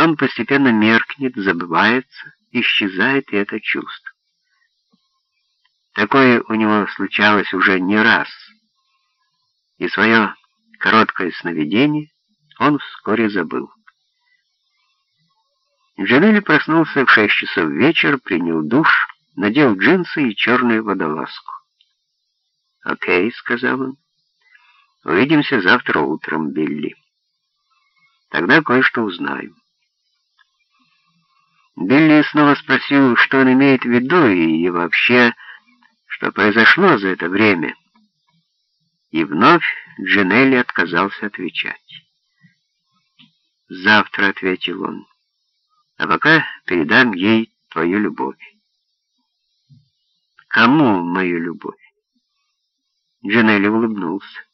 Сон постепенно меркнет, забывается, исчезает и это чувство. Такое у него случалось уже не раз, и свое короткое сновидение он вскоре забыл. Джанелли проснулся в шесть часов вечера, принял душ, надел джинсы и черную водолазку. «Окей», — сказал он, — «увидимся завтра утром, Билли. Тогда кое-что узнаем». Билли снова спросил, что он имеет в виду и вообще, что произошло за это время. И вновь Джинелли отказался отвечать. «Завтра», — ответил он, — «а пока передам ей твою любовь». «Кому мою любовь?» Джинелли улыбнулся.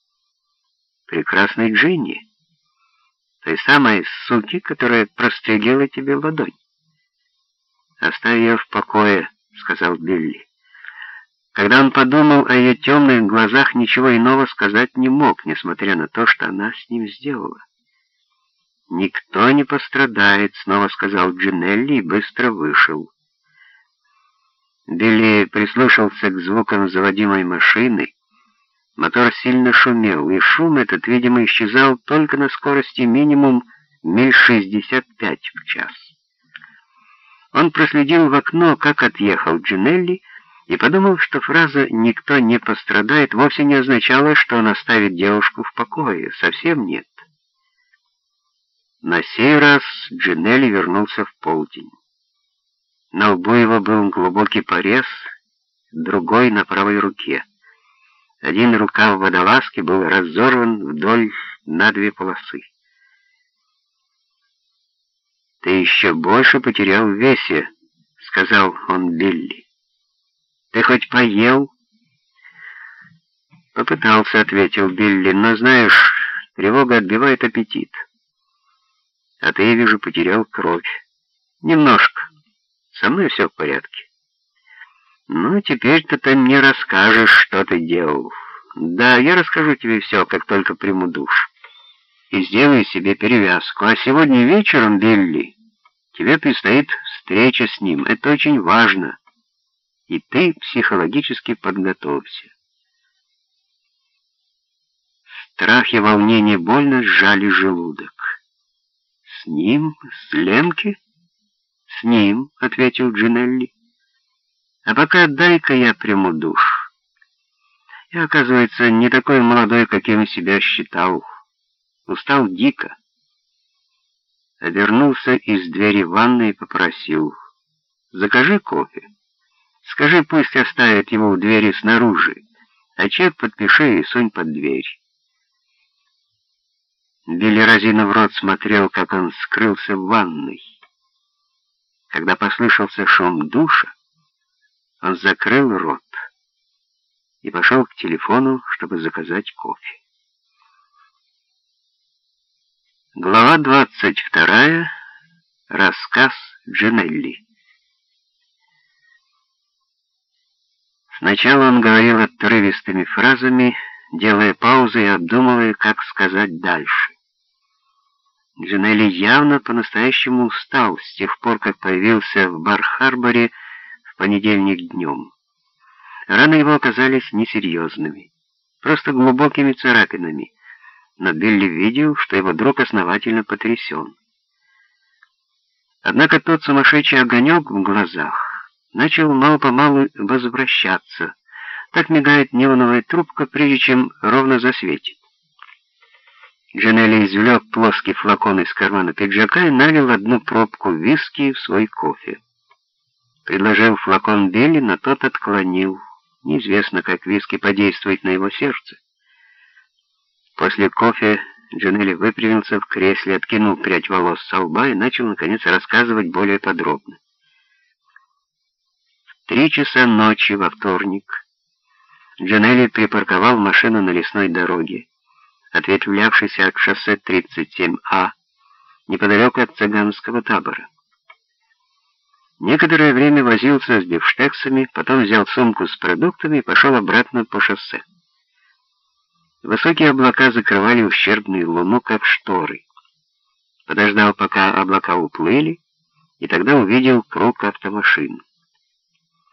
«Прекрасной Джинни, той самой суки, которая прострелила тебе ладонь». «Оставь ее в покое», — сказал Билли. Когда он подумал о ее темных глазах, ничего иного сказать не мог, несмотря на то, что она с ним сделала. «Никто не пострадает», — снова сказал Джинелли и быстро вышел. Билли прислушался к звукам заводимой машины. Мотор сильно шумел, и шум этот, видимо, исчезал только на скорости минимум миль 65 в час. Он проследил в окно, как отъехал Джинелли, и подумал, что фраза «никто не пострадает» вовсе не означала, что он оставит девушку в покое. Совсем нет. На сей раз Джинелли вернулся в полдень. На лбу его был глубокий порез, другой на правой руке. Один рукав водолазки был разорван вдоль на две полосы. «Ты еще больше потерял в весе», — сказал он Билли. «Ты хоть поел?» «Попытался», — ответил Билли, — «но, знаешь, тревога отбивает аппетит. А ты, я вижу, потерял кровь. Немножко. Со мной все в порядке. Ну, теперь-то ты мне расскажешь, что ты делал. Да, я расскажу тебе все, как только приму душ. И сделаю себе перевязку. А сегодня вечером, Билли, тебе предстоит встреча с ним. Это очень важно. И ты психологически подготовься. Страх и волнение больно сжали желудок. «С ним? С Ленки?» «С ним», — ответил Джинелли. «А пока дай-ка я приму душ. Я, оказывается, не такой молодой, каким себя считал. Устал дико». Обернулся из двери ванной и попросил. «Закажи кофе. Скажи, пусть оставят его у двери снаружи, а чек подпиши и сунь под дверь». Билли в рот смотрел, как он скрылся в ванной. Когда послышался шум душа, он закрыл рот и пошел к телефону, чтобы заказать кофе. Глава 22. Рассказ Джинелли. Сначала он говорил отрывистыми фразами, делая паузы и обдумывая, как сказать дальше. Джанелли явно по-настоящему устал с тех пор, как появился в Бар-Харборе в понедельник днем. Раны его оказались несерьезными, просто глубокими царапинами, но Билли видел, что его друг основательно потрясен. Однако тот сумасшедший огонек в глазах начал мало-помалу возвращаться. Так мигает неоновая трубка, прежде чем ровно засветит. Джанелли извлек плоский флакон из кармана пиджака и налил одну пробку виски в свой кофе. Предложил флакон Билли, но тот отклонил. Неизвестно, как виски подействует на его сердце. После кофе Джанелли выпрямился в кресле, откинул прядь волос со лба и начал, наконец, рассказывать более подробно. В три часа ночи во вторник Джанелли припарковал машину на лесной дороге ответвлявшийся от шоссе 37А, неподалеку от цыганского табора. Некоторое время возился с бифштексами, потом взял сумку с продуктами и пошел обратно по шоссе. Высокие облака закрывали ущербную луну, как шторы. подождал, пока облака уплыли, и тогда увидел круг автомашин.